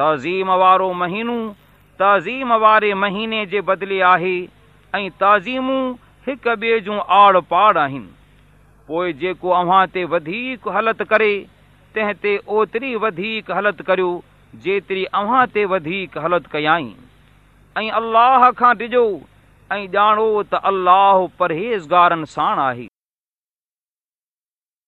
तज़ीम वारो महीनो तज़ीम वारे महीने जे बदिले आहे ऐं तज़ीमूं हिक ॿिए जूं आड़ पाड़ आहिनि पोइ जेको अव्हां ते वधीक हलति करे तंहिं ते ओतिरी वधीक हलति करियो जेतिरी अव्हां ते वधीक हलति कयाई ऐं अल्लाह खां ॾिजो ऐं ॼाणो त अल्लाह साण आहे